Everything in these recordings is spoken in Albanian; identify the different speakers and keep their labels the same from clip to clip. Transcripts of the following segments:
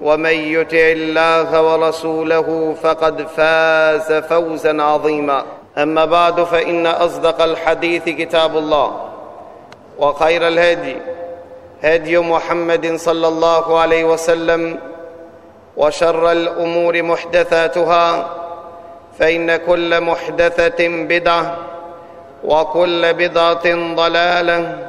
Speaker 1: ومن يتع الله ورسوله فقد فاز فوزا عظيما اما بعد فان اصدق الحديث كتاب الله وخير الهدي هدي محمد صلى الله عليه وسلم وشر الامور محدثاتها فان كل محدثه بدعه وكل بدعة ضلاله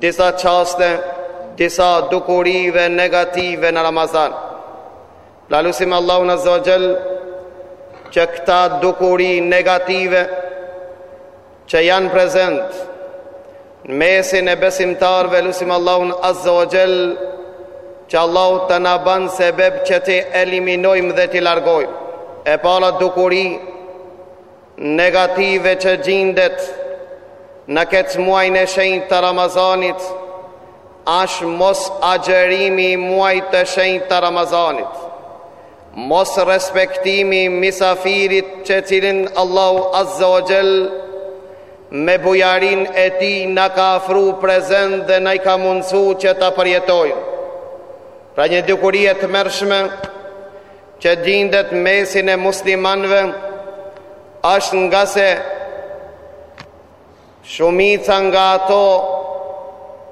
Speaker 1: Disa çaste, disa dukurive negative në Ramazan. E lusim Allahun azze ve xhel që këta dukuri negative që janë prezent në mesin e besimtarëve, lusim Allahun azze ve xhel që Allahu të na ban sebeb që t'i eliminojmë dhe t'i largojmë. E para dukuri negative negative që gjindet në këtë muajin e shenjtë të Ramazanit, ashtë mos agjerimi i muajit të shenjtë të Ramazanit, mos respektimi i misafirit të cilin Allahu azze ve xhel, me bujarinë e tij na ka afru prezent dhe na i ka mundësu që ta përjetojmë. Pra një dukuri e tmerrshme, që gjindet n'mesin e muslimanëve është ngase shumica nga ato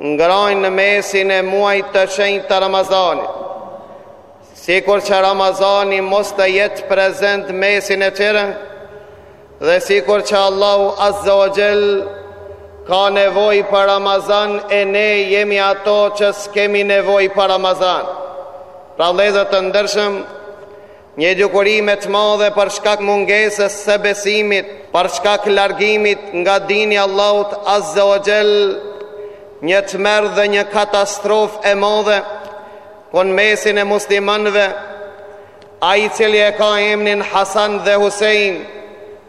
Speaker 1: ngrajnë në mesin e muajit t'shenjtë të Ramazanit. Sikur që Ramazani mos të jetë prezent n'mesin e tyre, Dhe sikur që Allahu azze ve xhel ka nevojë për Ramazan e ne jemi ato që s'kemi nevojë për Ramazan. Pra vëllezër të ndershëm, një dukuri me të madhe për shkak mungesës së besimit, për shkak largimit nga dini i Allahut azze ve xhel, një tmerr dhe një katastrofë e madhe kur n'mesin e muslimanëve Ai i cili e ka emnin Hasan dhe Husein,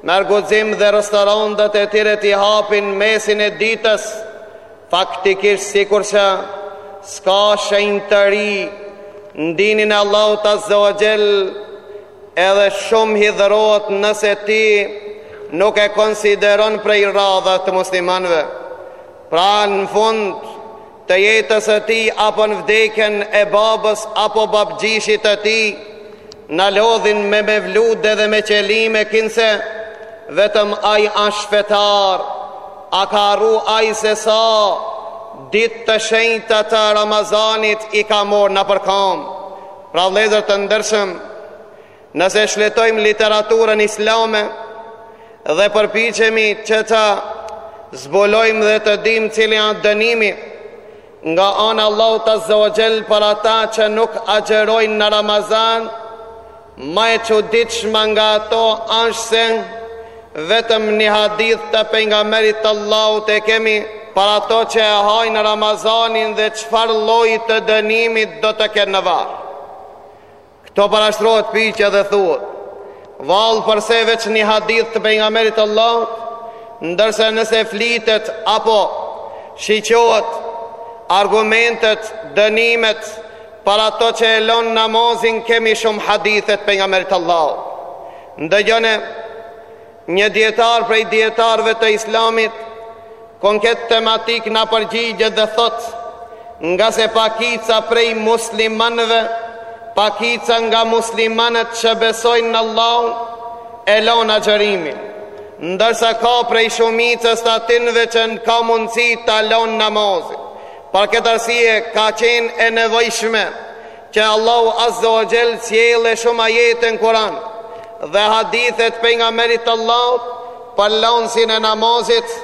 Speaker 1: merr guxim dhe restorantet e tyre t'i hapin n'mesin e ditës, faktikisht sikur që s'ka shenjtëri n'dinin e Allahut azze ve xhel, edhe shumë hidhërohet nëse ti nuk e konsideron prej radhëve të muslimanëve. Pra, në fund, të jetës së tij apo në vdekjen e babës apo babgjyshit të tij, na lodhin me mevlude dhe me qelime, kinse vetëm ai asht fetar, a ka harru ai se sa ditë të shenjta të Ramazanit i ka marrë nëpër kamë. Pra vlezër të ndershëm, Nëse shfletojmë literaturën islame dhe përpiqemi që ta zbulojmë dhe të dimë cili është dënimi nga ana e Allahut azze ve xhel për ata që nuk agjerojnë në Ramazan, më e çuditshmja nga ato është se vetëm një hadith të pejgamberit të Allahut e kemi për ato që e hajnë Ramazanin dhe çfarë lloji të dënimit do të kenë në varr. Këtu parashtrohet pyetja dhe thuhet, vallë përse veç një hadith të pejgamberit të Allahut, ndërsa nëse flitet apo shiqohen argumentet, dënimet për ato që e lon namazin kemi shumë hadithe të pejgamberit të Allahut. Ndëgjone Një dijetar prej dijetarëve të Islamit kah këtë tematikë na përgjigjet dhe thot, ngase pakica prej muslimanëve, pakica nga muslimanët që besojnë në Allahun, e lanë agjërimin, ndërsa ka prej shumicës të atinëve që ka mundësi ta lanë namazin. Për këtë arsye ka qenë e nevojshme Që Allahu Azza wa Jell sjellë shumë ajete në Kur'an dhe hadithe të pejgamberit të Allahut për lonsin e namazit,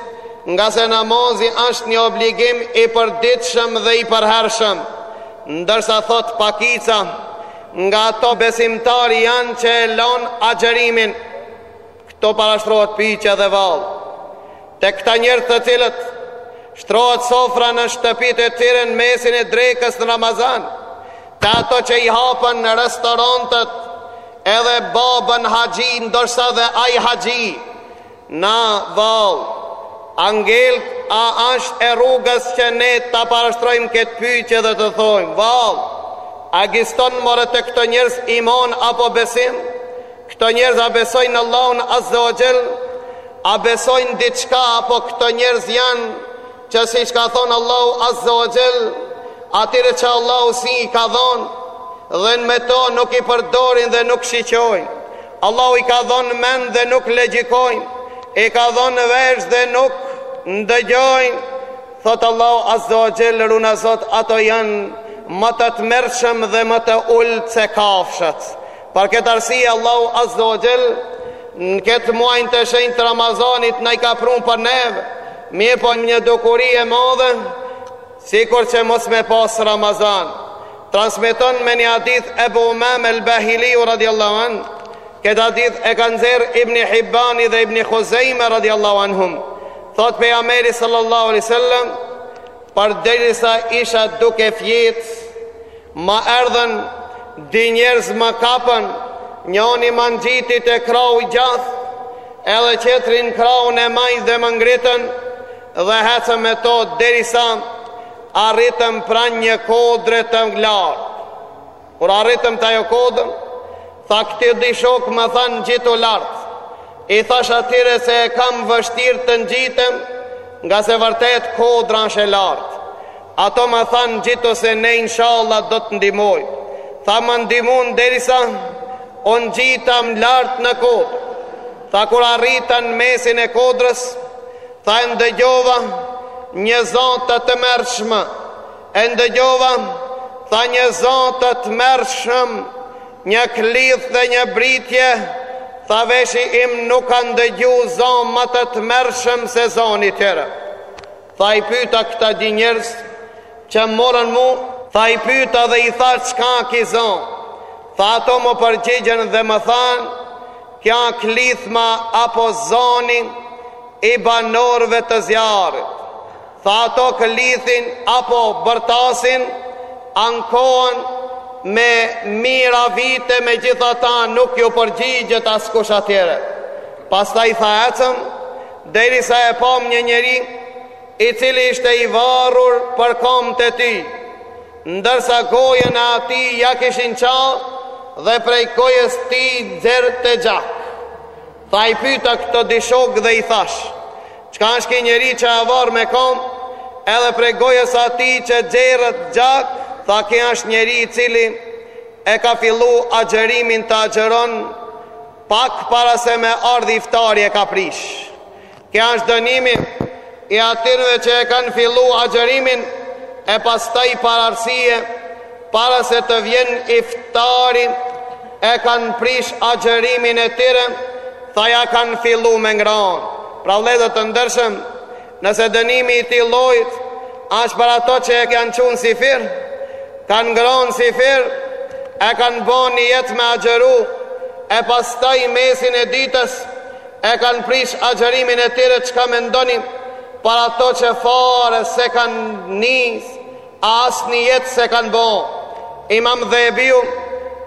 Speaker 1: ngase namazi është një obligim i përditshëm dhe i përhershëm. Ndërsa thot pakica nga ato besimtarë janë që e lon agjërimin. Këtu parashtrohet pyetje edhe vallë tek këta njerëz të cilët shtrohet sofra në shtëpitë e tyre në mesin e drekës në Ramazan, te ato që i hapin restorantet edhe babën haxhi, ndërsa dhe ai haxhi, na vallë. Angel, a është e rrugës që ne ta parashtrojmë këtë pyetje dhe të thojmë, vallë, a ekziston more te këto njerëz iman apo besim? Këto njerëz a besojnë në Allahun Azza wa Jall? A besojnë diçka apo këto njerëz janë që siç ka thonë Allahu Azza wa Jall, atyre që Allahu sy i ka dhënë dhe me to nuk i përdorin dhe nuk shiqojnë. Allahu i ka dhënë mend dhe nuk logjikojnë, i ka dhënë vesh dhe nuk ndëgjojnë. Thot Allahu Azza wa Jall, runa Zot, ato janë më të tmerrshëm dhe më të ulët se kafshët. Për këtë arsye Allahu Azza wa Jall në këtë muajin e shenjtë të Ramazanit na i ka prunë për neve, mirëpo një dukuri e madhe, sikur që mos me pas Ramazan. Transmeton me një hadith Ebu Umama el-Bahiliju radhiyallahu an. Këtë hadith e ka nxjerr Ibni Hibbani dhe Ibni Huzejme radhiyallahu anhum. Thot pejgamberi sallallahu alaihi wasallam, "Përderisa isha duke fjetë Më erdhën dy njerëz më kapën, njoni m'u ngjit te krahu i djathtë, edhe tjetri në krahun e majtë dhe më ngritën dhe hecëm me to derisa arritëm pranë një kodre të lartë. Kur arritëm te ajo kodër, Tha këto dy shokë më thanë ngjitu lart. I thash atyre se e kam vështirë të ngjitem, ngase vërtet kodra është e lartë. Ato më thanë ngjitu se ne inshallah do të ndihmojmë. Tha më ndihmuan derisa unë ngjita lart në kodrë. Tha kur arrita në mesin e kodrës, tha e ndëgjova një za të tmerrshëm, E ndëgjova, tha një za të tmerrshëm, një klithmë dhe një britje, tha veshi im nuk ka ndëgju za më të tmerrshëm se zoni i tyre. Tha i pyta këta dy njerëz që më morën mu, tha i pyta dhe i thash çka ki za. Tha ato më përgjigjen dhe më thanë, kja klithma apo zoni i banorëve të zjarrit. Tha ato klithin apo bërtasin ankohen me mijra vite megjithatë nuk ju përgjigjet askush atyre. Pastaj tha ecëm derisa e pam një njeri i cili ishte i varur për komt e tij, ndërsa gojën e atij ja kishin ça dhe prej gojës tij nxerrte gjak. Tha i pyta këto dy shokë dhe i thash, çka është ki njeri që a varë me kamë, edhe prej gojës së tij që nxjerr gjak, tha ki është njeri i cili e ka fillu agjerimin të agjeron, pak para se me ardh iftari e ka prish. Ki është dënimi i atynve që e kanë fillu agjerimin e pastaj pa arsye, para se të vjen iftari, e kanë prish agjerimin e tyre, dhe ja kanë fillu me ngranë. Pra vllezër të ndershëm, nëse dënimi i këtij llojit, ashtë për ato që janë çu n'syfyr, kanë ngranë syfyr, e kanë bo nijet me agjeru, e pastaj n'mesin e ditës, E kanë prish agjerimin e tyre çka mendoni për ato që fare s'e kanë nis as nijet s'e kanë bo imam Dhehebiu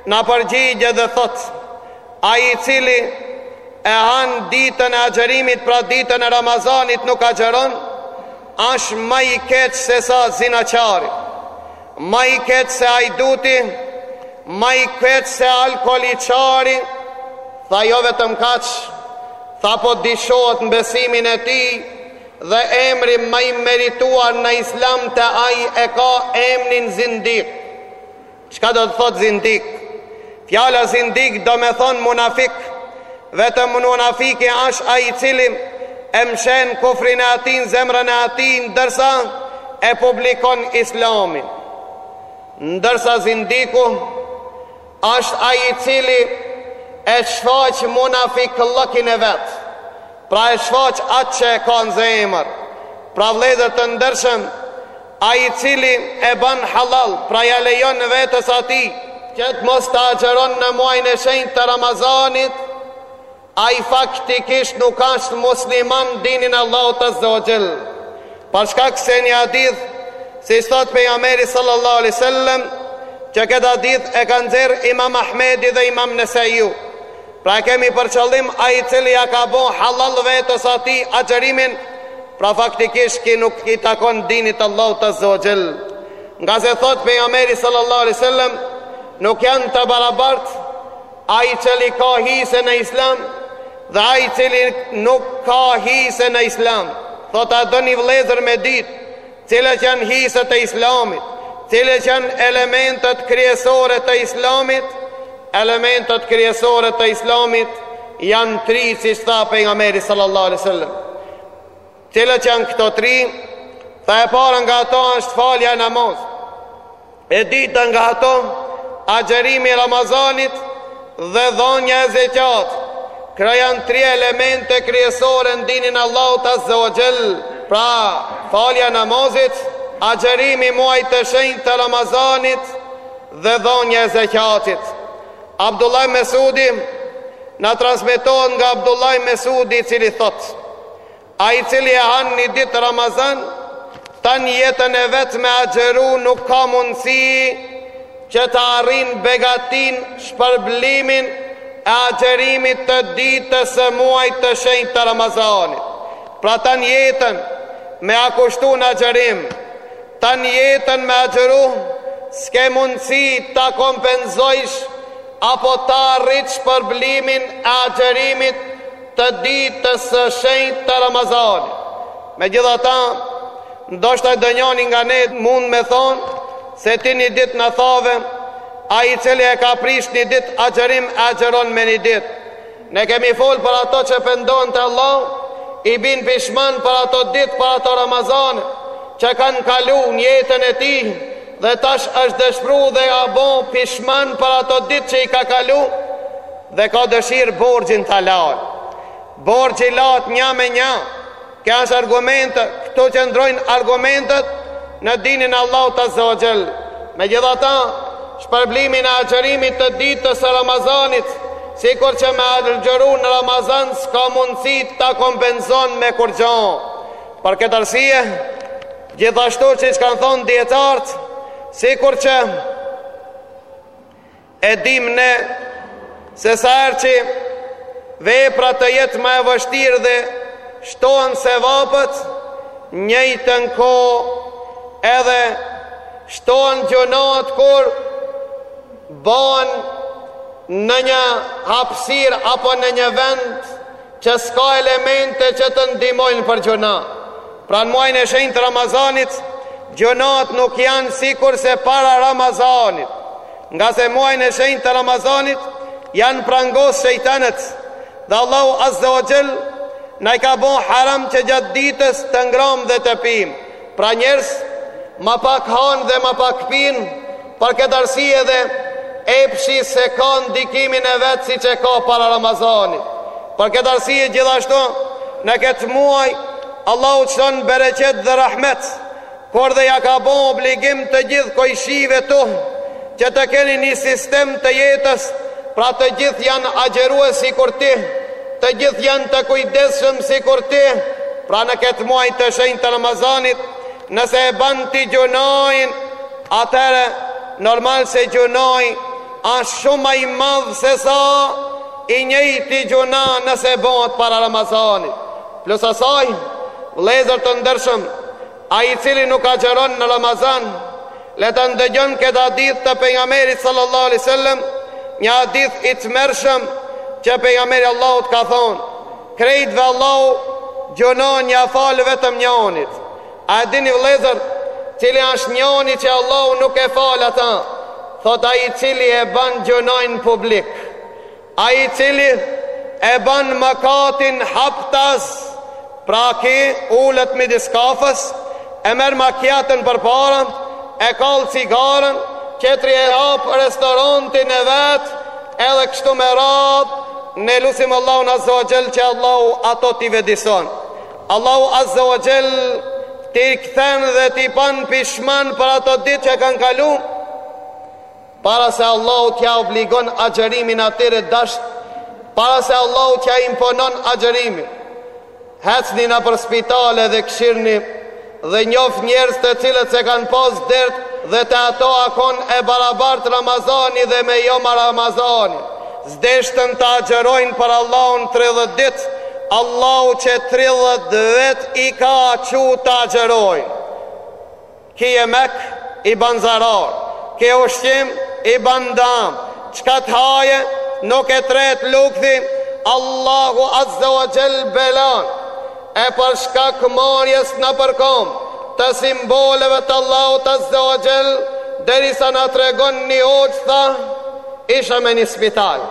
Speaker 1: na përgjigjet dhe thotë ai i cili e han ditën e agjerimit pra ditën e Ramazanit nuk agjeron ashtë ma i keq se sa zinaqari Ma i keq se hajduti, ma i keq se alkoolxhari, tha jo vetëm kaq, tha po dyshohet në besimin e tij dhe emri ma i merituar në Islam tha ai e ka emnin zindik. Çka do të thotë zindik? Fjala zindik do me thonë munafik, vetëm munafiki asht ai i cili e mshen kufrin e atij në zemrën e atij ndërsa e publikon islamin. Ndërsa zindiku asht ai i cili e shfaq munafikllëkin e vet. Pra e shfaq atë që e ka në zemër. Pra vëllezër të ndershëm, ai i cili e bën hallall, pra ja lejon vetes atij, që të mos ta agjëron muajin e shenjtë të Ramazanit, ai faktikisht nuk është musliman n'dinin e Allahut azza wa jall. Për shkak se një hadith, siç thot pejgamberi sallallahu alaihi wasallam, që këtë hadith e ka nxjerr Imam Ahmedi dhe Imam Nesaiu. Pra e kemi për qëllim ai i cili ia ka bo hallall vetes atij agjërimin, pra faktikisht ki nuk i takon dinit të Allahut azze o xhell. Ngase thotë Pejgamberi sallallahu alejhi wasallam, nuk janë të barabartë ai i cili ka hise në Islam dhe ai i cili nuk ka hise në Islam. Thotë a doni vëllezër me ditë Cilat janë hiset e Islamit? Cilat janë elementet kryesore të Islamit? Elementet kryesore të Islamit janë tri, siç tha Pejgamberi sallallahu alai sallam. Cilat janë këto tri? Tha e para nga ato është falja e namaz. E dyta nga ato, agjërimi i Ramazanit dhe dhënia e zeqatit, këto janë tri elemente kryesore në dinin e Allahut azze o xhel, pra falja e namazit, agjërimi i muajit të shenjtë të Ramazanit dhe dhënia e zeqatit. Abdullah ibn Mesudi na transmetohet nga Abdullah ibn Mesudi i cili thotë Ai i cili e han një ditë Ramazan, tan jetën e vet me agjëru nuk ka mundësi që ta arrin begatinë, shpërblimin e agjërimit të ditës së muajit të shenjtë të Ramazanit. Pra tan jetën me ia kushtuar në agjërim, tan jetën me agjëru, s'ke mundësi ta kompenzojsh apo ta arritsh shpërblimin e agjërimit të ditës së shenjtë të Ramazanit. Megjithatë, ndoshta ndonjani nga ne mund me thonë se ti një ditë na thave, ai i cili e ka prish një ditë agjërim, e agjëron me një ditë. Ne kemi folë për ato që pendohen te Allahu, i bin pishman për ato ditë, për ato Ramazane, që kanë kalu n'jetën e tij, dhe tash është dëshpru dhe a bo pishman për ato ditë që i ka kalu, Dhe ka dëshirë borxhin ta lajë. Borxhi lahet nja me nja. Kjo është argument, këtu qëndrojnë argumentet në dinin e Allahut Azze wa Xhell. Megjithatë, shpërblimin e agjerimit të ditës së Ramazanit, sikurse me agjeru në Ramazan s'ka mundësi ta kompenzon me kurgjo. Për këtë arsye, gjithashtu siç kanë thonë dijetarët, sikurse E dim ne se sa herë që vepra të jetë ma e vështirë dhe shtohen sevapet, njëjtën kohë edhe shtohen gjunahet kur bahen në një hapësirë apo në një vend që s'ka elemente që të ndihmojnë për gjunah. Pra në muajin e shenjtë të Ramazanit, gjunahet nuk janë sikurse para Ramazanit. Ngase muajin e shenjtë të Ramazanit janë prangos shejtanët dhe Allahu Azze wa Xhell na i ka bo haram që gjatë ditës të ngrëmë dhe të pimë. Pra njerëzit ma pak hanë dhe ma pak pinë, për këtë arsye edhe epshi s'e ka ndikimin e vet siç e ka para Ramazanit. Për këtë arsye gjithashtu në këtë muaj Allahu çon bereqet dhe rahmet por edhe ja ka bo obligim të gjithë kojshive tu që të kenë një sistem të jetës, pra të gjithë janë agjerues sikur ti, të gjithë janë të kujdesshëm sikur ti, pra në këtë muaj të shenjtë të Ramazanit, nëse e ban ti gjunahin, atëherë normal se gjunahi asht shumë ma i madhë sesa i njëjti gjunah nëse bohet para Ramazanit. Plus asaj, vëllezër të ndershëm, ai i cili nuk agjëron në Ramazan, le të ndëgjon këtë hadith të pejgamberit sallallahu alaihi wasallam, një hadith i tmerrshëm që pejgamberi i Allahut ka thonë, krejtve Allahu gjunahin ja fal vetëm njonit. A e dini vëllezër, cili është njoni që Allahu nuk e fal ata? Thotë ai i cili e ban gjunahin publik. Ai i cili e ban mëkatin haptas, pra ky ulet midis kafes, e merr makiaton përpara, e kall cigaren, tjetri e hap restorantin e vet, edhe kështu me radhë, ne lusim Allahun Azza wa Jall që Allahu ato t'i vetëdijeson. Allahu Azza wa Jall t'i kthen dhe t'i ban pishman për ato ditë që kanë kalu. Para se Allahu t'ia obligon agjërimin a ti re dashtë, para se Allahu t'ia imponon agjërimin, hecni nëpër spitale dhe kshirni dhe njoftni njerëz të cilët s'e kanë pas dert dhe te ata a kon e barabartë Ramazani dhe me jo muaj Ramazani. S'deshtën të agjerojnë për Allahun 30 ditë, Allahu qe 30 vjet i ka çu të agjerojnë. Ky jemek i ban zarar Ky ushqim i ban dam Çka të haje nuk e tret lukthi Allahu azze wa gjell belanë e për shkak marrjes nëpër kom Të simboleve të Allahut azze wa gjell Derisa na tregon një hoxhë tha Isha me një spital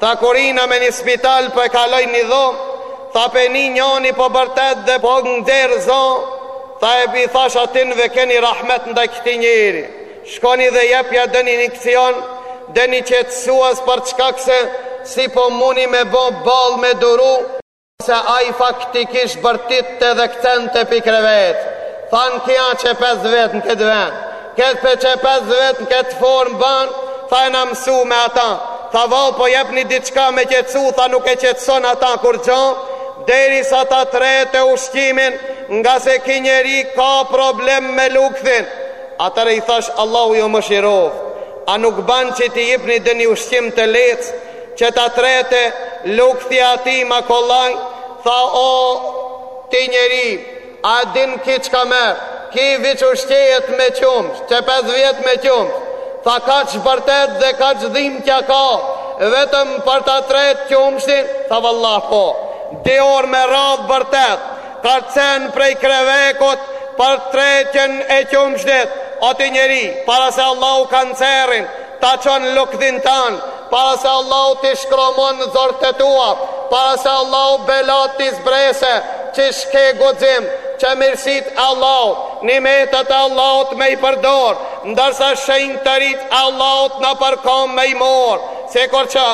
Speaker 1: Tha kur hina me një spital po e kaloj një dhomë Tha pe nij njani po bërtet dhe po nxjerr zo Tha e i thashë atyne keni rahmet ndaj këtij njeri Shkoni dhe jepjani ndonji injeksion ndonji qetsues për shkak se Si po muni me bo ballë me duru se ai faktikisht bërtitte dhe kcente pi krevetit, thanë ky a qe 5 vjet në këtë vend, ky pe qe 5 vjet në këtë formë ban, tha jena mësu me ata, tha vallë po i jepni diçka me qetësu, tha nuk e qetëson ata kurgjo, derisa ta tretë ushqimin, ngase ki njeri ka problem me lukthin, atëherë i thashë Allahu ju mëshiroftë, a nuk ban që t'i jepni ndonji ushqim të lehtë, Që ta trete lukthi atij ma kollaj Tha o ti njeri A din ki çka merr Ki veç ushqehet me qumsht Qe pes vjet me qumsht Tha kaq bërtet dhe kaq dhimta ka Vetëm për ta tretë qumshtin Tha vallah po di orë me radhë bërtet Kcen prej krevetit Për tretjen e qumshtit O ti njeri Para se Allahu kancerin Ta çon n'lukthin tanë, para se Allahu t'i shkrumon zorrtë e tua, para se Allahu belatë t'i zbresë, qysh ke guxim që mirësitë e Allahut, nimetet e Allahut me i përdorë, ndërsa shenjtëritë e Allahut nëpër kom me i marrë, sikur që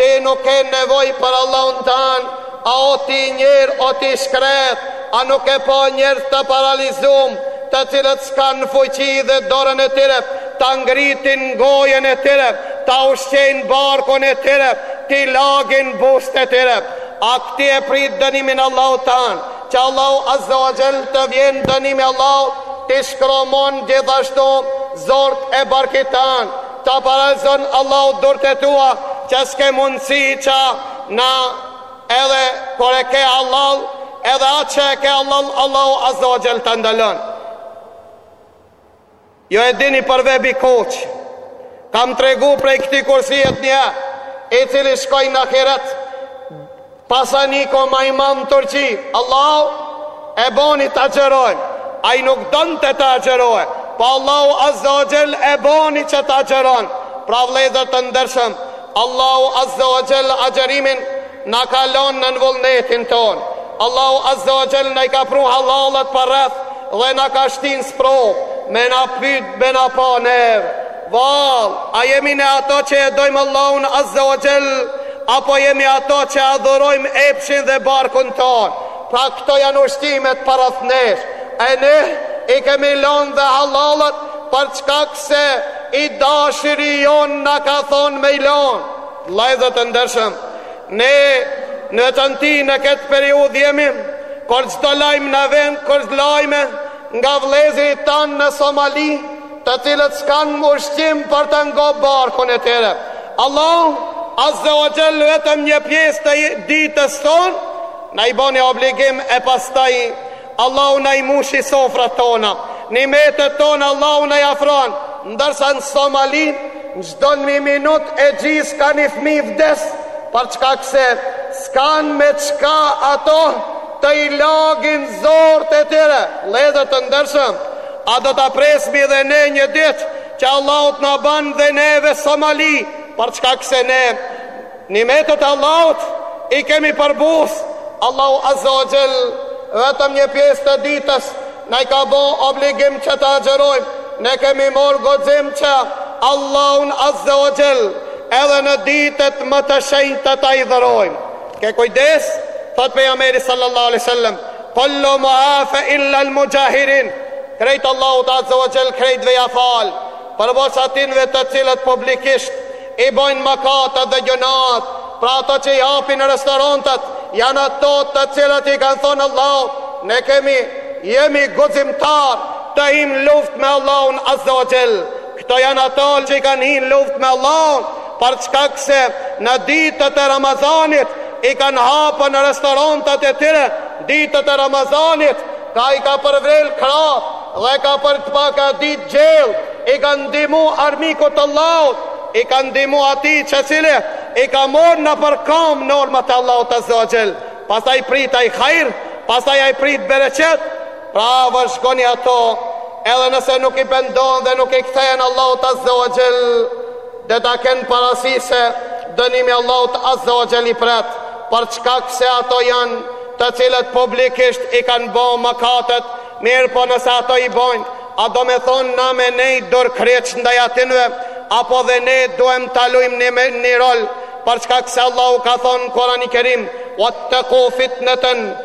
Speaker 1: ti nuk ke nevojë për Allahun tanë, A o ti njeri, o ti i shkretë, a nuk ke pa njerëz të paralizum, të cilët s'kanë fuqi edhe dorën e tyre, ta ngritin n'gojën e tyre, ta ushqejnë barkun e tyre, t'i lagin buzët e tyre. A ti e pret dënimin e Allahut tanë, që Allahu Azza wa Jall të vjen dënimi i Allahut, t'i shkrumon gjithashtu zorrët e barkit tanë, Ta paralzon Allahu durt e tua që ske mundësi ta hash edhe kur e ke hallall edhe atë që e ke hallall Allahu azze ve xhel ta ndalon jo e dini për Vehbi Koç kam tregu prej këtij kursie një i cili shkoi në ahiret Pasaniku ma i madh në Turqi, Allahu e boni të agjërojë. Ai nuk donte të agjërohej, po Allahu azze ve xhel e boni që të agjëron. Pra vëllezër të nderuar, Allahu azze ve xhel agjërimin na ka lënë nën vullnetin tonë. Allahu azze ve xhel na i ka pru hallallet përreth dhe na ka shti n'sprovë me na pyt me na pa neve. Vallë, a jemi ne ata që e dojmë Allahun azze ve xhel, apo jemi ata që adhurojmë epshin dhe barkun tonë? Pra këto janë ushqimet përreth nesh, e ne i kemi lënë dhe hallallet për shkak se i dashiri jonë na ka thonë me i lënë. Vëllezër të ndershëm, ne në veçanti në këtë periudhë jemi kur çdo lajm që na vjen, kur çdo lajm nga vëllezërit tanë në Somali, të cilët s'kanë ushqim për ta ngop barkun e tyre. Allahu azze ve xhel vetëm një pjesë të ditës tonë, na e boni obligim e pastaj, Allahu na i mushi sofrat tona, nimetet tona Allahu na i afron, ndërsa në Somali, në çdo një minut e gjysë ka një fmi vdes, për shkak se, s'kanë me çka ato të i lagin zorët e tyre, vëllezër të ndershëm, A do ta presmi dhe ne një ditë që Allahu të na banë dhe neve Somali për shkak se ne nimetet e Allahut i kemi përbuzë, Allahu azze ve xhel vetëm një pjesë të ditës na e ka bo obligim që të agjërojmë, ne kemi morë guxim që Allahun azze ve xhel edhe në ditët më të shenjta ta hidhërojmë. Ke kujdes, thot pejgamberi sal-lallahu alejhi ve sel-lem, Kullu muafa il-lel muxhahirin Krejt Allahu azze ve xhel krejtve ua fal Përpos atynve të cilët publikisht I bojnë mëkatet dhe gjynahet Pra ato që i hapin restorantet Janë ato të cilët i kanë thonë Allahut Ne kemi Jemi guximtarë Të himë luftë me Allahun azze ve xhel Këto janë ato që i kanë hinë luftë me Allahun për shkak se në ditët e Ramazanit i kanë hapur restorantat e tyre ditët e Ramazanit ka i ka përvjelë krahët dhe ka përgaditë gjellë i kanë ndihmu armikut të Allahut i kanë ndihmu atij i cili i ka morë nëpër kamë normat e Allahut azze ve xhel pastaj prit ai hajr pastaj ai prit bereqet Pra vazhkoni ato edhe nëse nuk i pendon dhe nuk i kthehen Allahut Azza wa Jall dhe ta kenë parasysh se dënimi Allahut Azza wa Jall i pret për shkak se ato janë të cilët publikisht i kanë bo mëkatet mirëpo nëse ato i bojnë a domethonë na me nej durkryq ndaj atinve apo dhe ne duhem ta lujmë një, një rol për shkak se Allahu ka thonë Kurani Kerim uatteku fitneten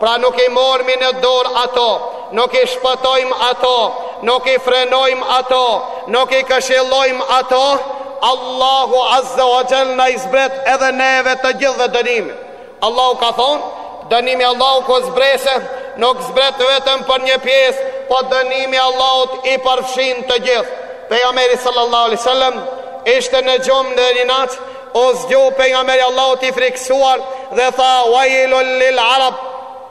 Speaker 1: Pra nuk i mormi në dorë ato, nuk i shpëtojmë ato, nuk i frenojmë ato, nuk i këshillojmë ato, Allahu Azza wa Jall na i zbret edhe neve të gjithë dhe dënimi. Allahu ka thonë, dënimi Allahut kur zbrese, nuk zbret vetëm për një pjesë, po dënimi Allahut i përfshin të gjithë. Pejgamberi sallallahu alaihi wasallam ishte në gjumë në një natë U zgju pejgamberi i Allahut i frikësuar dhe tha wailul lil arab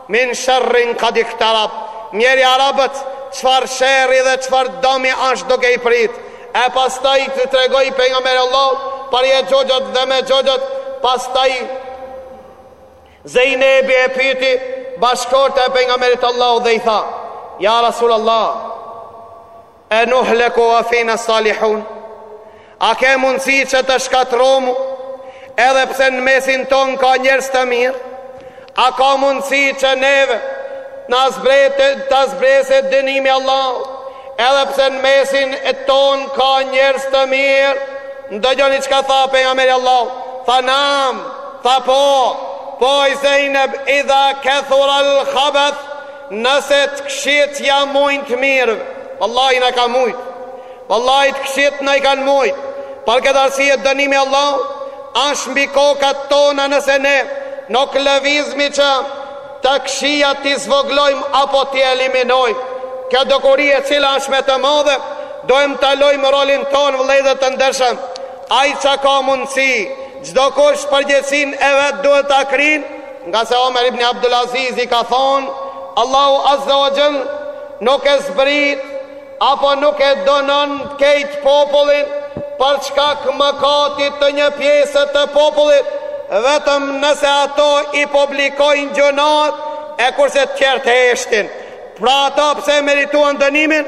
Speaker 1: min sharrin qad iktarab. Mjeri arabët, çfarë sherri dhe çfarë dëmi është duke i prit. E pastaj të tregoi pejgamberi i Allahut për Jexhuxhët dhe Mexhuxhët, pastaj Zejnebi e pyeti bashkëshortja e pejgamberit Allahut dhe i tha: Ja Rasulullah, E nuhleku wa fina salihun A ka mundësi që të shkatromu Edhe pse në mesin tonë ka njerëz të mirë A ka mundësi që neve Na zbrete të zbrese dënimi Allahut Edhe pse në mesin tonë ka njerëz të mirë Ndëgjoni çka tha pejgamberi Allahut Tha nam Tha po Po oj Zejneb idha kethura al khabeth Nëse të kqit ja mujnë të mirëve Vallahi na ka mujt Vallahi të kqit na i kanë mujt Për këtë arsye dënimi i Allahut Asht mbi kokat tona nëse ne Nuk lëvizmi që Të kqijat t'i zvoglojmë Apo t'i eliminojmë Kjo dukuri e cila asht me të madhe Duhem ta lujmë rolin tonë vëllezër të ndershëm Ai ça ka mundësi Çdokush përgjegjësinë e vet duhet ta kryn Ngase Omer ibn Abdul Azizi ka thonë, Allahu Azza wa Jall nuk e zbrit apo nuk e dënon krejt popullin për shkak mëkatit të një pjese të popullit, vetëm nëse ato i publikojnë gjynahet kurse të tjerët heshtin. Pra ata pse e merituan dënimin,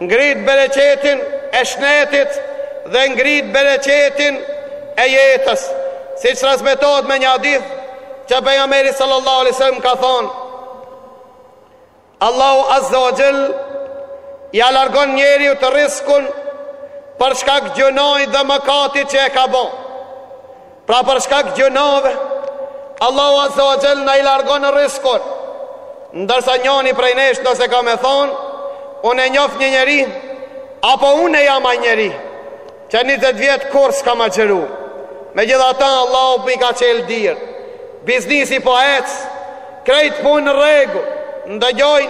Speaker 1: Ngrit bereqetin e shnetit dhe ngrit bereqetin e jetës, siç transmetohet me një hadith që Pejgamberi sallallahu alaihi wasallam ka thonë, Allahu azza wa jall ja largon njeriut rrizkun për shkak gjynahit dhe mëkatit që e ka bo. Pra për shkak gjynave, Allahu Azza wa Jall na i largon rrizkun. Ndërsa njëri prej nesh nëse ka me thonë, unë e njof një njeri, apo unë e jam a njeri, që njëzet vjet kurrë s'kam agjëru. Megjithatë, Allahu m'i ka çelë dirt. Biznisi po ecë, Krejt punë në rregull, ndëgjoj,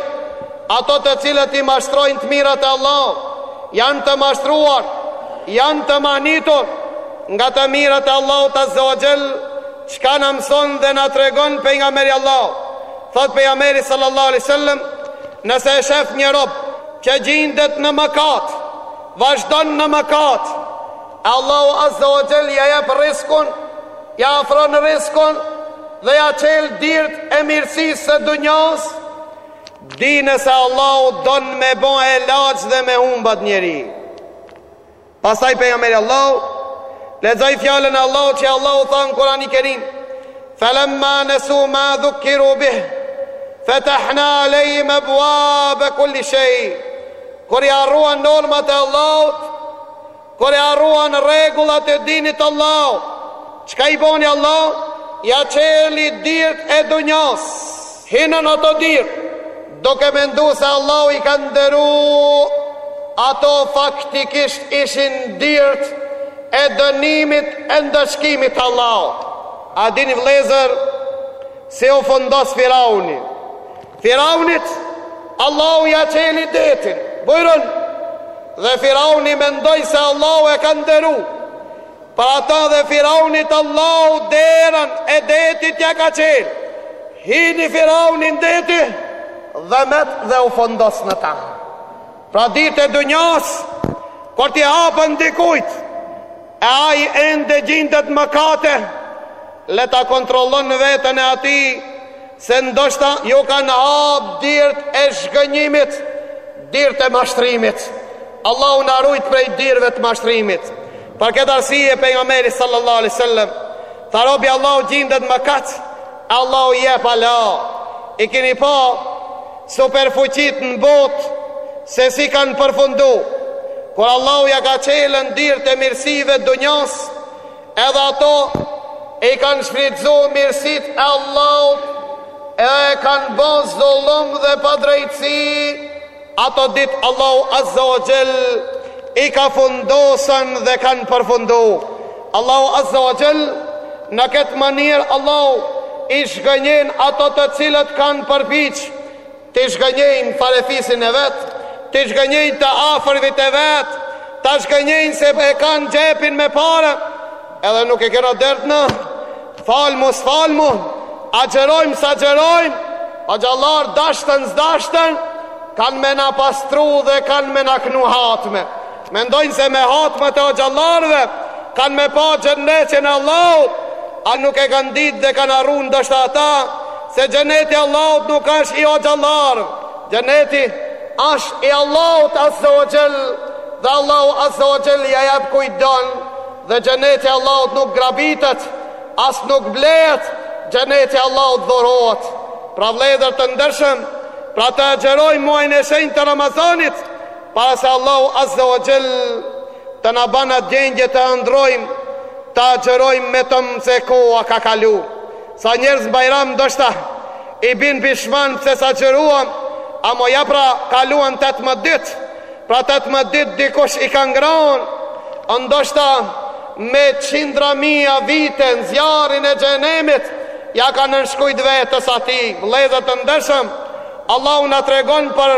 Speaker 1: ato të cilët i mashtrojnë të mirat e Allahut, janë të mashtruar, janë të mahnitur, nga të mirat e Allahut Azza wa Jall, çka na mëson dhe na tregon pejgamberi i Allahut. Thotë pejgamberi sallallahu alaihi wasallam, nëse e shef një rob që gjindet në mëkat, vazhdon në mëkat, Allahu Azza wa Jell ja jep rrizkun, ja afron rrizkun dhe ja çel dirt e mirësisë së dunjas. Dini se Allahu don me bo helaq dhe me humb at njeri. Pastaj pejgamberi i Allahut lexoi fjalën e Allahut që Allahu tha në Kur'ani Kerim: "Falamma nasu ma dhukiru bih, fatahna alayhim abwaaba kulli shay." Kur i harruan normat e Allahut, Kur i harruan rregullat e dinit të Allahut, çka i boni Allahu? Ja çeli dirt e dunjas. Hinë në ato dirt, duke mendu se Allahu i ka nderu ato faktikisht ishin dirt e dënimit e ndëshkimit të Allahut. A dini vlezër si u fundos Firauni? Firaunit, Allahu ja çeli detin, bujrum, dhe Firauni mendoi se Allahu e ka nderu, për atë dhe Firaunit Allahu derën e detit ja ka çelë, hini Firauni në det dhe met dhe u fundos në ta. Pra dirt e dunjas, kur t'i hapen dikujt, e ai ende gjindet në mëkate, le ta kontrollon veten e tij, se ndoshta ju kanë hapë dirt e zhgënjimit, dirt e mashtrimit. Allahu na rujt prej dirve të mashtrimit. Për këtë arsye pejgamberi sallallahu alai sallam, tha robi i Allahut gjindet në mëkat, Allahu i jep hala. I kini pa superfuqitë në botë se si kanë përfundu kur Allahu ja ka çelën dirt e mirësive të dunjas edhe ato i kanë shfrytëzu mirësitë e Allahut e kanë bo zullum dhe padrejtësi Ato ditë Allahu Azza wa Jall i ka fundosën dhe kanë përfundu. Allahu Azza wa Jall në këtë mënirë Allahu i zhgënjen ato të cilët kanë përpiq t'i zhgënjejnë farefisin e vet, t'i zhgënjejnë të afërmit e vet, ta zhgënjejnë se e kanë xhepin me pare, Edhe nuk e kena dert në falmu s'falmu agjërojmë s'agjërojmë hoxhallarët dashtën s'dashtën Kanë me na pastru dhe kanë me na knu hatme Mendojnë se me hatmet e hoxhallarëve Kanë me pa xhennetin e Allahut A nuk e kanë dit dhe kanë harru ndoshta ata Se xhenneti i Allahut nuk është i hoxhallarëve Xhenneti është i Allahut azze ue xhel Dhe Allahu azze ue xhel Ia jep kujt don Dhe xheneti i Allahut nuk grabitet, as nuk blehet, xheneti i Allahut dhurohet. Pra vëllezër të ndershëm, pra të agjerojmë muajin e shenjtë të Ramazanit, para se Allahu Azza wa Jall të na ban në gjendje të ëndrrojmë, të agjerojmë e të themi se koha ka kalu. Sa njerëz n'Bajram ndoshta i bin pishman pse s'agjëruan, amo ja pra kaluan tetëmbëdhjetë ditë, pra tetëmbëdhjetë ditë dikush i ka ngraun, ndoshta me qindra mija vite në zjarrin e xhehenemit ia ka nënshkrujt vetes së tij, vëllezër të ndershëm, Allahu na tregon për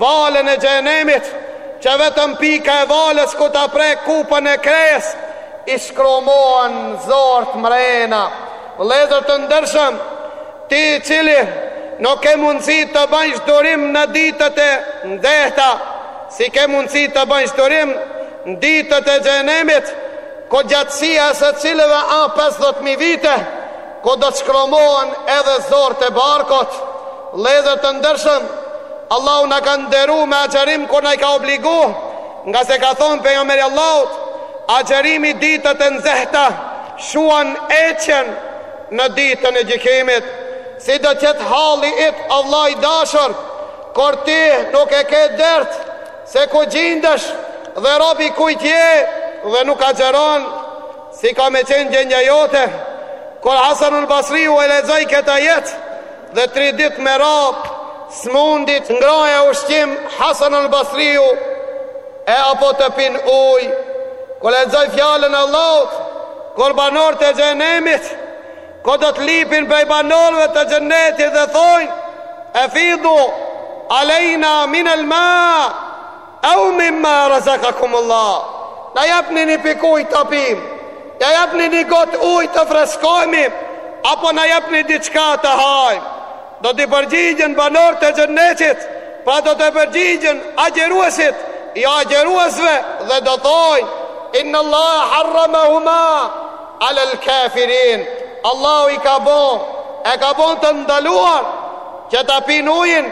Speaker 1: valën e xhehenemit, që vetëm pika e valës ku ta prek kupën e kresë, I shkromohen zorrët mrena. Vëllezër të ndershëm, ti i cili nuk ke mundësi të bajsh durim në ditët e nxehta, si ke mundësi të bajsh durim në ditët e xhehenemit, ku gjatësia e së cilave a 50.000 vite, ku do të shkromohen edhe zorrët e barkut. Vëllezër të ndershëm, Allahu na ka nderu me agjërim kur na i ka obligu Ngase ka thonë Pejgamberi i Allahut, agjërimi n'ditët e nxehta shuan etjen në ditën e gjykimit. Si do të jetë halli yt o vëlla i dashur, kur ti nuk e ke dert se ku gjindesh dhe rob i kujt je dhe nuk agjëron, si ka me qenë gjendja jote? Kur Hasanul Basriu e lexoi këtë ajet, Dhe tri ditë me radhë, s'mundi t'ngrajë ushqim, Hasanul Basriu, e apo të pin ujë, kur lexoi fjalën e Allahut, kur banorët e xhehenemit, kur do të lipin prej banorëve të xhennetit dhe thojnë, Efidhu alejna min al-ma, Au mimma razaqakum Allah. Na japni një pikë ujë ta pimë. Na japni një gotë ujë të freskohemi apo na japni diçka të hajmë. Do t'i përgjigjen banorët e xhennetit, pra do të përgjigjen agjëruesit, joagjëruesve dhe do thojnë: Inna Allah harramahuma ala al-kafirin. Allahu i ka bo, e ka bon të ndaluar që ta pinë ujin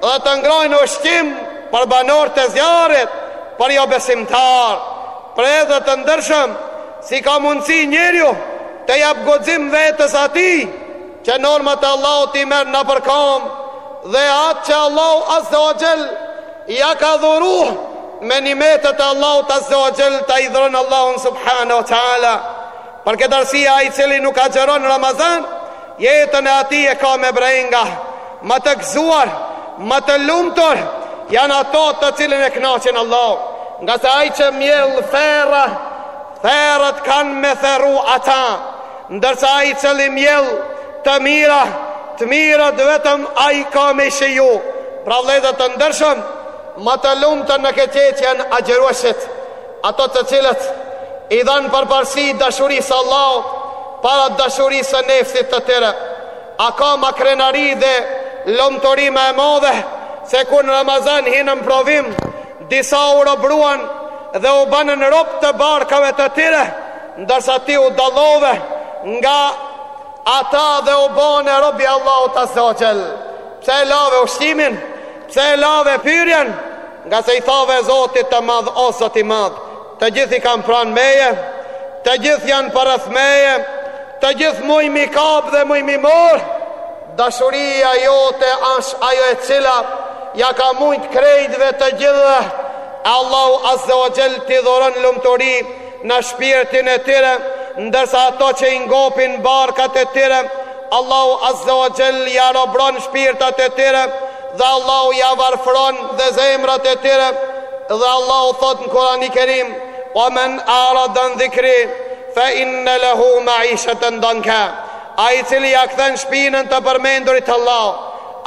Speaker 1: Dhe të ngrënë ushqim për banorët të zjarrit, për jobesimtarë. Pra vëllezër të ndershëm, si ka mundësi njeriu t'i japë guxim vetes atij që normat e Allahut t'i merr nëpër këmbë dhe atë që Allahu Azza wa Jell ja ka dhuru me nimetet e Allahut Azza wa Jell ta hidhëron Allahun subhanahu wa taala Për këtë arsye ai i cili nuk agjëron Ramazan, jetën e atij e ka me brenga. Më të gëzuar, më të lumtur janë ato të cilët e kënaqen Allahu, ngase ai që mjell therra, therrat kanë me therru ata, ndërsa ai i cili mjell të mira, të mirat vetëm ai ka me i shiju. Pra vëllezër të ndershëm, më të lumtur në këtë jetë janë agjëruesit. Ato të cilët i dhanë përparësi dashurisë së Allahut para dashurisë së nefsit të tyre. A ka më krenari dhe lumturi më e madhe se kur në Ramazan hinë në provim, disa u robruan dhe u bënë rob të barkave të tyre, ndërsa ti u dallove nga ata dhe u bëne rob i Allahut Azza wa Jall. Pse e lave ushqimin? Pse e lave pirjen? Ngase i thave Zotit të madh o Zot i madh, të gjithë i kam pranë meje, të gjithë janë përreth meje, të gjithë muj me i kap dhe muj me i marr. Dashuria jote është ajo e cila ja ka mujt krejtëve të gjithë. E Allahu Azza wa Jall t'i dhuron lumturi në shpirtin e tyre, ndërsa ato që i ngopin barkat e tyre, Allahu Azza wa Jall ja robron shpirtat e tyre dhe Allahu ja varfron dhe zemrat e tyre dhe Allahu thotë në Kurani Kerim wa man a'rada an dhikri fa inna lahu ma'ishatan danka Ai i cili ia kthen shpinën të përmendurit të Allahut,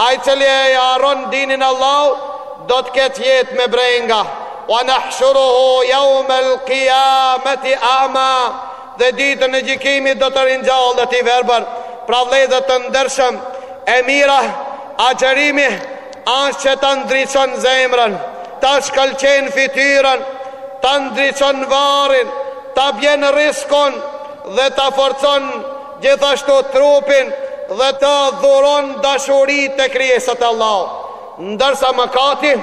Speaker 1: ai i cili e harron dinin e Allahut, do të ketë jetë me brenga. Wa nahshuruhu yawm al-qiyamati a'ma. Dhe ditën e gjykimit do të ringjallet i verbër. Pra vëllezër të ndershëm, e mira, agjërimi është që ta ndriçon zemrën, ta shkëlqen fytyrën, ta ndriçon varrin, ta bjen rriskun, dhe ta forcon gjithashtu trupin dhe të dhuron dashuri te krijesat e Allahut, ndërsa mëkati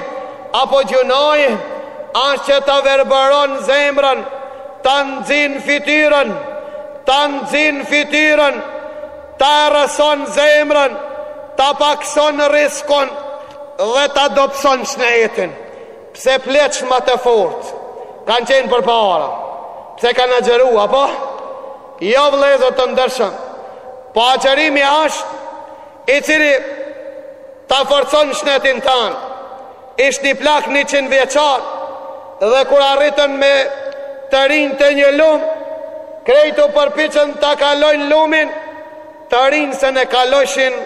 Speaker 1: apo gjynahi është që ta verbëron zemrën, ta nxin fytyrën, ta nxin fytyrën, ta errëson zemrën, ta pakson rriskun dhe ta dobëson shnetin. Pse pleqtë ma të fortë kanë qenë përpara, pse kanë agjeru, apo? Jo vllezër të ndershëm, po agjerimi ashtë i cili ta forcon shnetin tonë, ishte një plak njëqind vjeçar, dhe kur arritën me të rinjtë te një lumë, krejt u përpoqën ta kalojnë lumin, të rinjtë s'e kalojshin,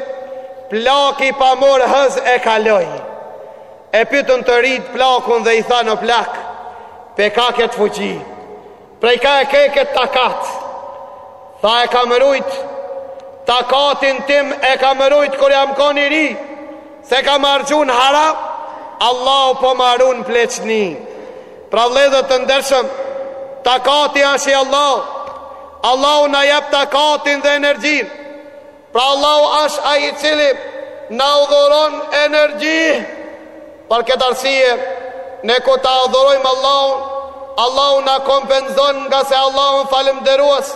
Speaker 1: plaki pa marr hëz e kaloi. E pytën të rinjtë plakun dhe i thanë o plak, prej ka këtë fuqi, prej ka e ke këtë takat, tha e kam rujt, takatin tim e kam rujt kur jam kon i ri, s'e kam harxhu n'haram, Allahu po ma run n'pleqni, pra vllezër të ndershëm, takati ashtë i Allahut, Allahu na jep takatin dhe energjinë, Pra Allahu është ai i cili na dhuron energji. Për këtë arsye, ne kur ta adhurojmë Allahun, Allahu na kompenzon ngase Allahu falënderues.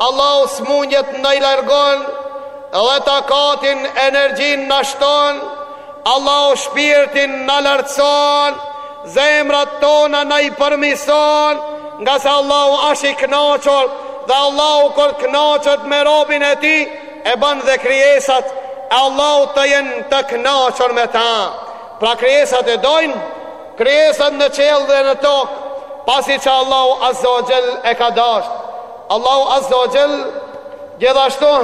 Speaker 1: Allahu smunjet na i largon dhe takatin energjinë na shton. Allahu shpirtin na lartëson. Zemrat tona na i përmirëson ngase Allahu asht i kënaqur dhe Allahu kur kënaqet me robin e tij e bën dhe krijesat e Allahut të jenë të kënaqur me ta pra krijesat e dojnë krijesat në qiell dhe në tokë pasi që Allahu azza wa jall e ka dashtë Allahu azza wa jall gjithashtu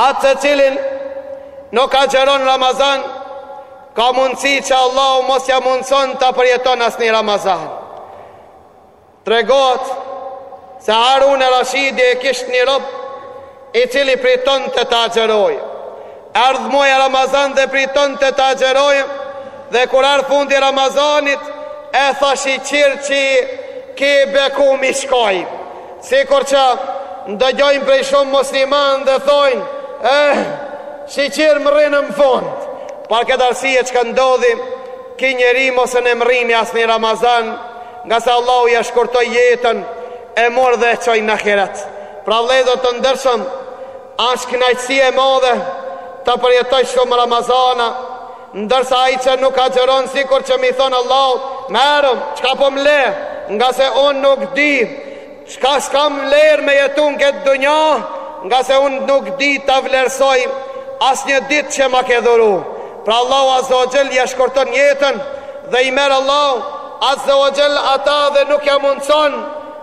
Speaker 1: Atë të cilin nuk agjeron Ramazan, ka mundësi që Allahu mos ia mundëson ta përjeton asnjë Ramazan. Tregohet se Harun er Rashidi e kishte një rob i cili pritonte të agjerojë. Erdh muaji Ramazan dhe pritonte të agjerojë dhe kur erdh fundi i Ramazanit e tha shyqyr që ky i bekumi shkoi. Sikur që ndëgjojmë prej shumë muslimanë dhe thojnë, eh, shyqyr mërrinëm n'fund. Për këtë arsye çka ndodhi, ky njeri mo s'e mërrini asnjë Ramazan, ngase Allahu ia shkurtoi jetën, e mor dhe e çoi në ahiret. Pra vllezër të ndershëm, Është kënaqësi e madhe të përjetosh shumë Ramazana, ndërsa ai që nuk agjëron sikur që me i thonë Allahut, Merrëm, çka po më le, ngase unë nuk di, çka s'kam vlerë me jetu në këtë dunja, ngase unë nuk di ta vlerësoj asnjë ditë që ma ke dhuru. Pra Allahu Azza wa Jall ia shkurton jetën dhe i merr Allahu Azza wa Jall ata dhe nuk ia mundson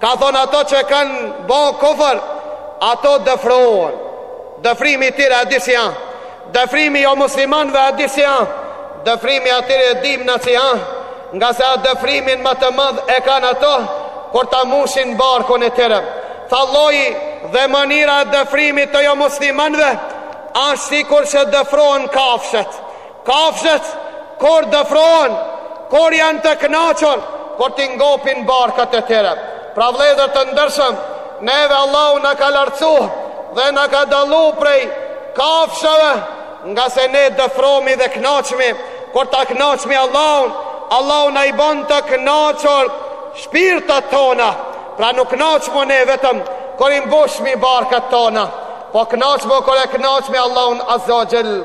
Speaker 1: Ka thonë ato që kanë bo kufër, ato dëfrohen. Dëfrimi i tire e di si janë. Dëfrimi i jomuslimanve e di si janë. Dëfrimi atyre e dim na si janë. Ngase dëfrimin ma të madh e kanë ato, kur ta mushin barkun e tyre. Tha lloji dhe mënyra e dëfrimit të jomuslimanve, ashtë sikurse dëfrohen kafshët. Kafshët, kur dëfrohen, kur janë të kënaqur, kur t'i ngopin barkat e tyre. Pra vëllezër të ndërshëm, neve Allahu na ka lartësu dhe na ka dallu prej kafshëve, ngase ne dëfrohemi dhe kënaqemi, kur ta kënaqmi Allahun, Allahu na i bën të kënaqur shpirtat tona. Pra nuk kënaqemi ne vetëm kur i mbushmi barkat tona, po kënaqemi kur e kënaqmi Allahun Azza wa Jall.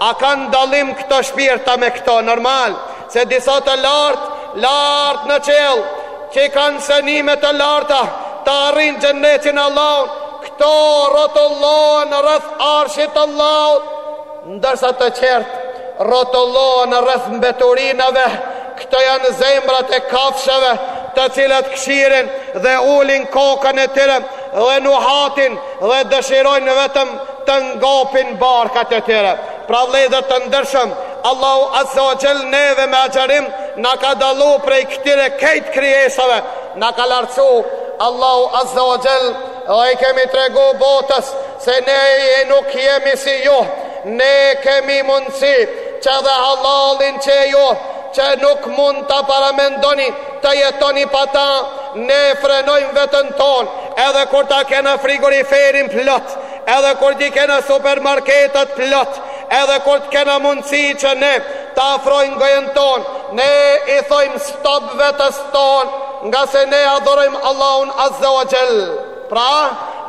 Speaker 1: A kanë dallim këto shpirta me këto, normal, se disa të lartë, lartë në qiell, që i kanë synime të larta, të arrijnë xhenetin e Allahut, këto rrotullohen rreth arshit të Allahut, ndërsa të tjertë, rrotullohen rreth mbeturinave, këto janë zemrat e kafshëve, të cilat këqyrin dhe ulin kokën e tyre, dhe nuhatin dhe dëshirojnë vetëm të ngopin barkat e tyre. Pra vllezër të ndërshëm, Allahu Azze ue Xhel neve me agjërim na ka dallu prej këtyre kejt krijesave, na ka lartësu Allahu Azze ue Xhel dhe i kemi tregu botës se ne nuk jemi si ju, ne kemi mundësi që edhe hallallin që ju, që nuk mund ta paramendoni Të jetoni pa ta, ne e frenojmë veten tonë. Edhe kur ta kena frigoriferin plot, edhe kur t'i kena supermarketet plot, edhe kur të kena mundësi që ne ta afrojmë n'gojën tonë, ne i thojmë stop vetes tonë, ngase ne adhurojmë Allahun Azze ue Xhel. Pra,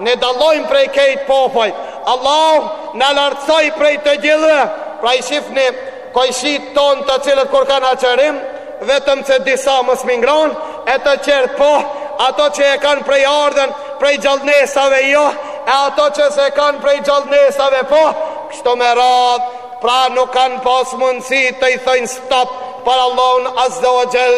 Speaker 1: ne dallojmë prej kejt popujve. Allahu na lartësoi prej të gjithëve. Pra i shifni Kojshitë tonë të cilët kur kanë agjërim vetëm se disa mos me i ngron e të tjertë po ato që e kanë prejardhjen prej gjallnesave jo e ato që s'e kanë prej gjallnesave po kështu me radhë pra nuk kanë pas mundësi t'i thojnë stop për Allahun Azze ue Xhel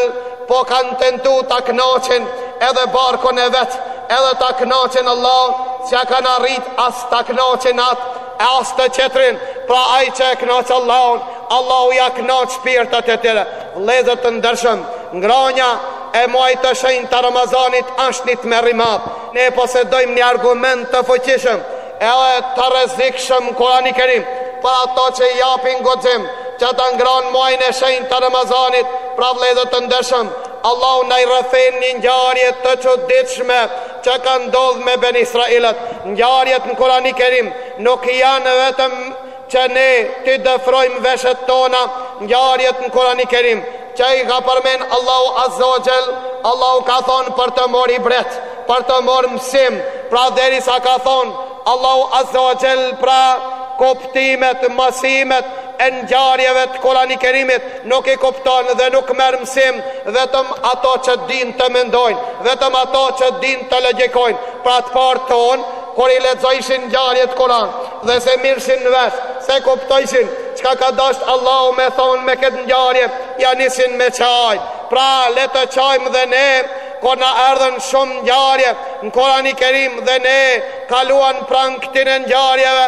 Speaker 1: po kanë tentu ta knaqin edhe barkun e vet edhe ta knaqin Allahun s'ia kanë arrit as ta knaqin atë e as të tjetrin, pra ai që e kënaq Allahun, Allahu ja kënaq shpirtat e tyre. Vëllezër të ndershëm, ngranja e muajit të shenjtë të Ramazanit është një tmerr i madh. Ne posedojmë një argument të fuqishëm, edhe të rrezikshëm n'Kurani Kerim, për ato që japin guxim që ta ngranë muajin e shenjtë të Ramazanit, pra vëllezër të ndershëm, Allahu na i rrëfen një ngjarje të çuditshme Çka ka ndodhë me Beni Israilët? Ngjarjet në Kurani Kerim nuk janë vetëm që ne t'i dëfrojmë veshët tona, ngjarjet në Kurani Kerim që i ka përmen Allahu Azza wa Jall, Allahu ka thonë për të marr ibret, për të marr mësim, pra derisa ka thonë Allahu Azza wa Jell pra kuptimet, masimet e ngjarjeve të Kurani Kerimit nuk i kupton dhe nuk merr mësim vetëm ato që din të mendojnë, vetëm ato që din të logjikojnë. Pra të parët tonë, kur i lexojshin ngjarjet n'Kur'an dhe s'e merrshin vesh, s'e kuptojshin çka ka dashtë Allahu me thonë me këtë ngjarje, ja nisin me qaj. Pra le të qajmë dhe ne Kur na erdhën shumë ngjarje në Kur'ani Kerim dhe ne kaluan pranë këtyre ngjarjeve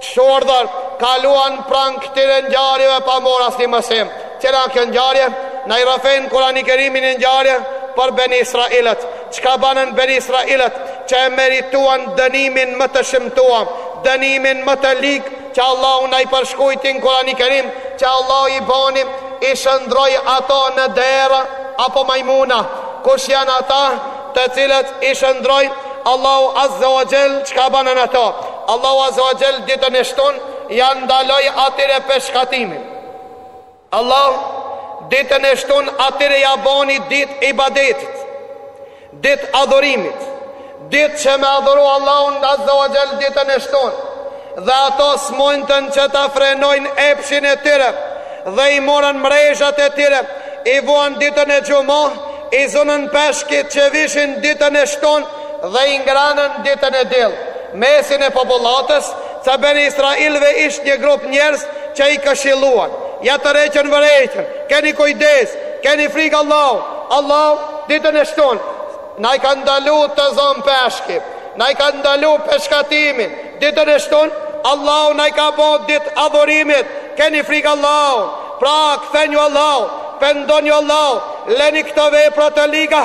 Speaker 1: të shurdhër, kaluan pranë këtyre ngjarjeve pa marrë asnjë mësim. Cila është kjo ngjarje? Na i rrëfen Kur'ani Kerimi një ngjarje për Beni Israilët. Çka banën Beni Israilët që e merituan dënimin më të shëmtuar, dënimin më të lig që Allahu na i përshkrujti n'Kurani kerim që Allahu i boni i shndërroi ato në dera apo majmuna kush janë ata të cilët i shndërroi Allahu azze ue xhel çka banën ato Allahu azze ue xhel ditën e shtunë ja ndaloi atyre peshkatimin Allah ditën e shtunë atyre ja bani ditë ibadetit ditë adhurimit ditë që me adhuru Allahun azze ue xhel ditën e shtunë dhe ato s'mujtën që ta frenojnë epshin e tyre dhe i morën mrezhat e tyre i vuan ditën e xhuma i zunën peshqit që vishin ditën e shtunë dhe i ngranën ditën e diell mesin e popullatës së Beni Israilëve isht një grup njerëz që i këshilluan, ja tërheqën vërejtjen, keni kujdes, keni frikë Allahut, Allahu ditën e shtunë na i ka ndalu të zomë peshq, na i ka ndalu peshkatimin, ditën e shtunë Allahu na i ka bo ditë adhurimit, keni frikë Allahut, pra kthenju Allahut, pendonju Allahut, leni këto vepra të liga,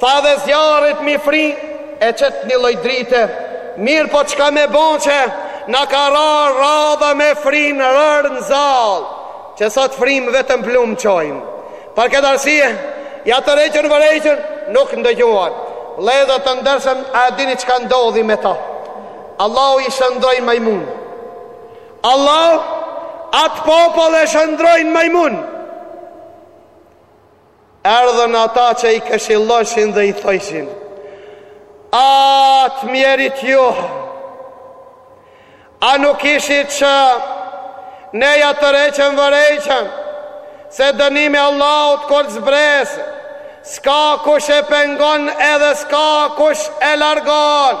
Speaker 1: Tha dhe zjarrit mi fri e qet një lloj drite mirpo çka me bo që na ka ra radha me fri në rërë në zall që sa të frim vetëm pluhun çojm për këtë arsie ia tërheqën vërejtjen nuk ndëgjuan vëllezër të ndershëm a e dini çka ndodhi me ta Allahu i shndërroi majmun Allahu atë popull e shndërroi majmun Erdhën ata që i këshilloshin dhe i thojshin, Ah të mjerët ju, a nuk ishit që ne ia tërheqëm vërejtjen, se dënimi i Allahut kur të zbresë, s'ka kush e pengon edhe s'ka kush e largon.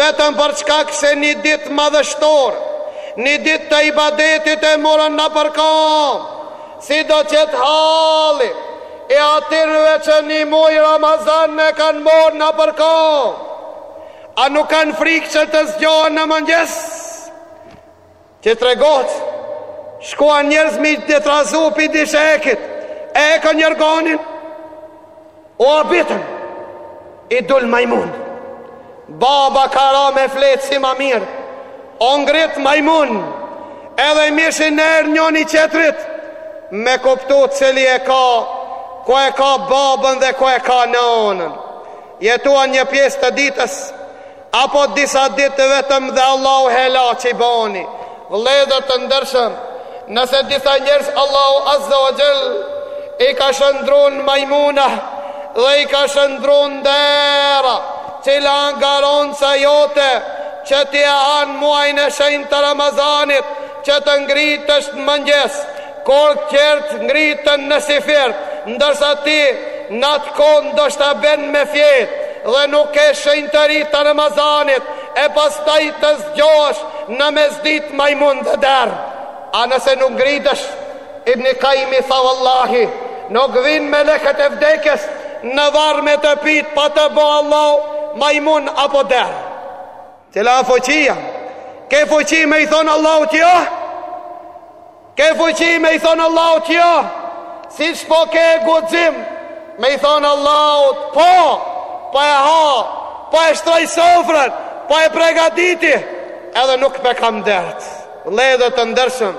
Speaker 1: Vetëm për shkak se një ditë madhështore, një ditë të ibadetit e morën nëpër këmbë, si do të jetë halli i atyrve që një muaj Ramazan e kanë marrë nëpër këmbë? A nuk kanë frikë që të zgjohen në mëngjes? Të tregohet, shkuan njerëzit me i trazu pi dyshekit, e hekën jorganin, u habitën, i dul majmun. Baba ka ra me fjet si ma mirë, u ngrit majmun, edhe i mirrshin erë njoni tjetrit, me kuptu cili e ka, ku e ka babën dhe ku e ka nënën. Jetuan një pjesë të ditës, Apo disa ditë vetëm dhe Allahu helaq i boni. Vllezër të ndershëm, nëse disa njerëz Allahu azze ue xhel, i ka shndërru në majmuna dhe i ka shndërru në derra, cila o garanca jote, që ti e han muajin e shenjtë të Ramazanit, që të ngritesh në mëngjes. Kur tjertë ngriten në syfyr, ndërsa ti n'atë kohë ndoshta bjen me fjetë dhe nuk ke shenjtëri të Ramazanit e pastaj të zgjohesh në mesditë majmun dhe derr. Ama nëse nuk ngritesh, Ibn Kajjimi tha Vallahi, nuk vijnë melekët e vdekjes në varr me të pyet pa të bo Allahu majmun apo derr. Cila o fuqia? Ke fuqi me i thonë Allahut jo? Ke fuqi me i thonë Allahut jo? Siç po ke guxim me i thonë Allahut po, po e ha, po e shtroj sofrën, po e pregaditi, edhe nuk e kam dert. Vllezër të ndershëm,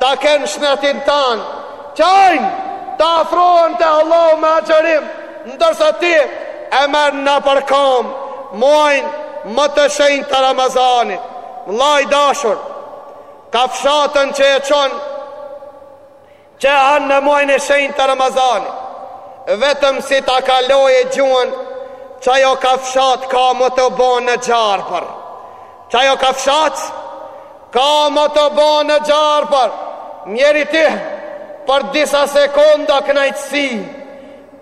Speaker 1: Ta kenë shnetin tanë, qajnë, të afrohen te Allahu me agjërim, ndërsa ti e merr nëpër këmbë muajin më të shenjtë të Ramazanit. Vëlla i dashur, kafshatën që e çon, që e han në muajin e shenjtë të Ramazanit, vetëm si ta kalojë gjuhën, ajo kafshatë ka me t'u bo në gjarpër. Ajo kafshatë Ka me t'u bo në gjarpër mjeri ti për disa sekonda kënaqësi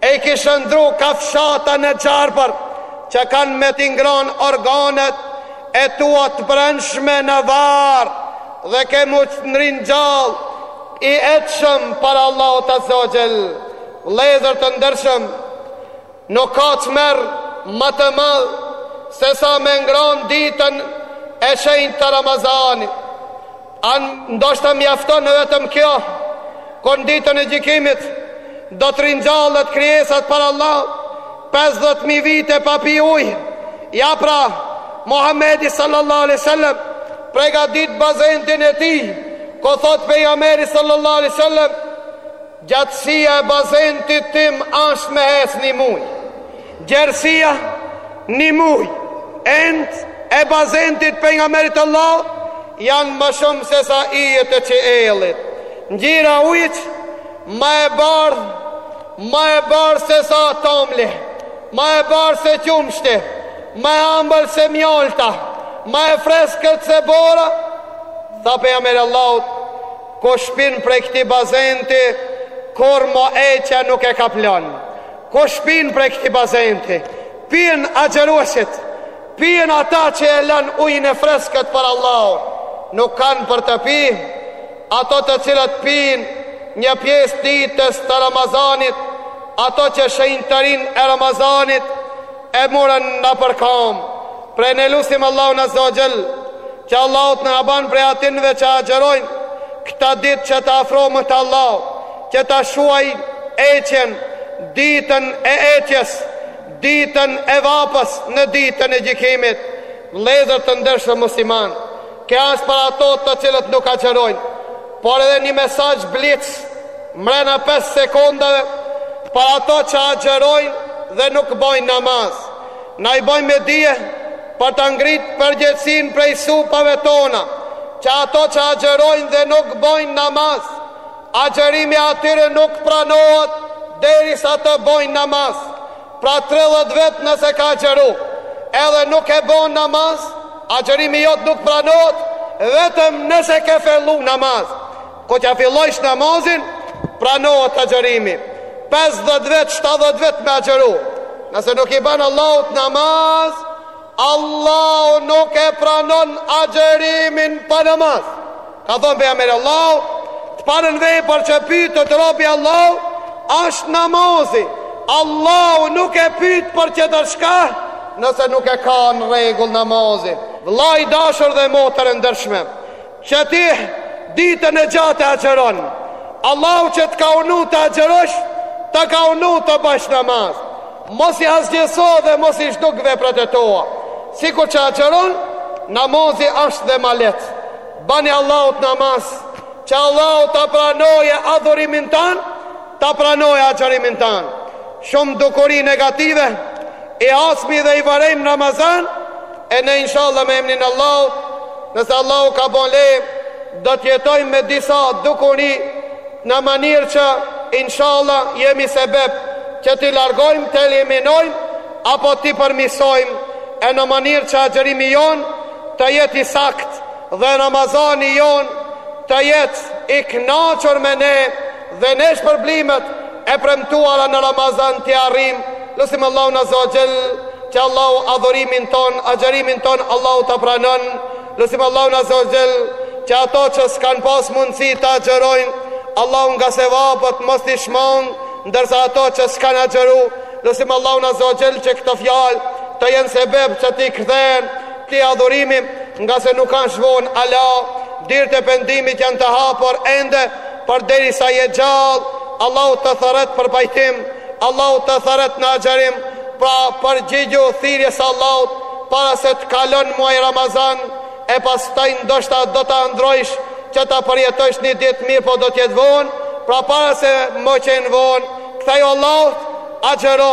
Speaker 1: e i ki shndërru kafshata në gjarpër që kanë me t'i ngron organet e tua të brendshme në varr dhe ke m'u çu në ringjallje i etshëm para Allahut azze ue xhel vëllezër të ndershëm Nuk ka tmerr ma të madh se sa me ngron ditën e shenjtë të Ramazanit. Ndoshta mjafton vetëm kjo, kur në ditën e gjykimit do të ringjallet krijesat para Allahut pesëdhjetë mijë vite pa pi ujë? Ja pra, Muhamedi sallallahu alaihi wasallam pregadit bazentin e tij, ku thotë pejgamberi sallallahu alaihi wasallam, Gjatësia e bazentit tim asht me ec ni muj. Gjerësia, Ni muj, enët e bazentit pejgamberit të Allahut janë ma shumë se sa yjet e qiellit. Ngjyra ujit ma e bardhë, ma e bardhë se sa tomli, ma e bardhë se qumshti, ma e ambël se mjalta, ma e freskët se bora, tha pejgamberi Allahut, Kush pin prej këtij bazenti kurr mo etja nuk e kaplon kush pin prej këtij bazenti pinë agjëruesit pinë ata që e lanë ujin e freskët për Allahun nuk kanë për të pi ato të cilët pinë një pjesë ditës të Ramazanit ato që shenjtërinë e Ramazanit e murën nëpër kamë prej ne lusim Allahun azze ue xhel Që Allahu të na banë prej atinve që agjërojnë këta ditë që të afrohemi te Allahu, që ta shuajë etjen ditën e etjes, ditën e vapës në ditën e gjykimit. Vlezër të ndershëm musliman, kjo ashtë për ato të cilët nuk agjërojnë, por edhe një mesazh blic, mrena 5 sekundave, për ato që agjërojnë dhe nuk bojnë namazë. Na i bojmë me dije për të ngritë përgjegjësinë prej supave tona, që ato që agjërojnë dhe nuk bojnë namaz, agjërimi atyre nuk pranohet derisa të bojnë namaz. Pra tridhjetë vjet nëse ke agjëru, edhe nuk e bon namaz, agjërimi jot nuk pranohet, vetëm nëse ke fillu namaz. Kur t'ia fillojsh namazin, pranohet agjërimi. 50 vjet, 70 vjet me agjëru. Nëse nuk i bën Allahut namaz, Allahu nuk e pranon agjërimin pa namaz. Ka thënë pejgamberi Allahu, të parën vepër që pyetet robi Allahu, është namazi. Allahu nuk e pyet për çdo shka, nëse nuk e ka në rregull namazin. Vëlla i dashur dhe motër e ndershme, Që ti ditën e gjatë agjëron. Allahu që të ka urdhnu të agjërosh, të ka urdhnu të bajsh namaz. Mos i asgjëso dhe mos i zhduk veprat e tua. Sikur që agjëron, namazi është edhe ma lehtë. Bani Allahut namaz, që Allahu ta pranojë adhurimin tanë, ta pranojë agjërimin tanë. Shumë dukuri negative, i hasmi dhe i vërejmë në Ramazan, E ne inshallah me emnin e Allahut, nëse Allahu na bon leje, do t'i cekojmë me disa dukuri në mënyrë që inshallah jemi sebeb që t'i largojmë, t'i eliminojmë apo t'i përmisojmë e në mënyrë që agjërimi jonë të jetë i saktë dhe Ramazani jonë të jetë i kënaqur me ne. Dhe ne shpërblimet e premtuara në Ramazan t'i arrijmë, lusim Allahun Azza wa Jell që Allahu adhurimin tonë, agjërimin tonë Allahu ta pranon, lusim Allahun Azza wa Jell që ato që s'kan pas mundësi ta agjërojnë, Allahu nga sevapet mos t'i shmangë, ndërsa ato që s'kan agjëru, lusim Allahun Azza wa Jell që këto fjalë të jenë sebeb që t'i kthehen te adhurimi, ngase nuk ka ardh vonë hala, dyrt e pendimit janë të hapura ende, Por derisa je gjallë, Allahu të thërret për pajtim, Allahu të thërret në agjërim, pra përgjigju thirrjes së Allahut, para se të kalon muaj Ramazan, e pastaj ndoshta do ta androjsh që ta përjetojsh një ditë mirë, po do të jetë vonë, pra para se me qenë vonë, ktheju Allahut, agjëro,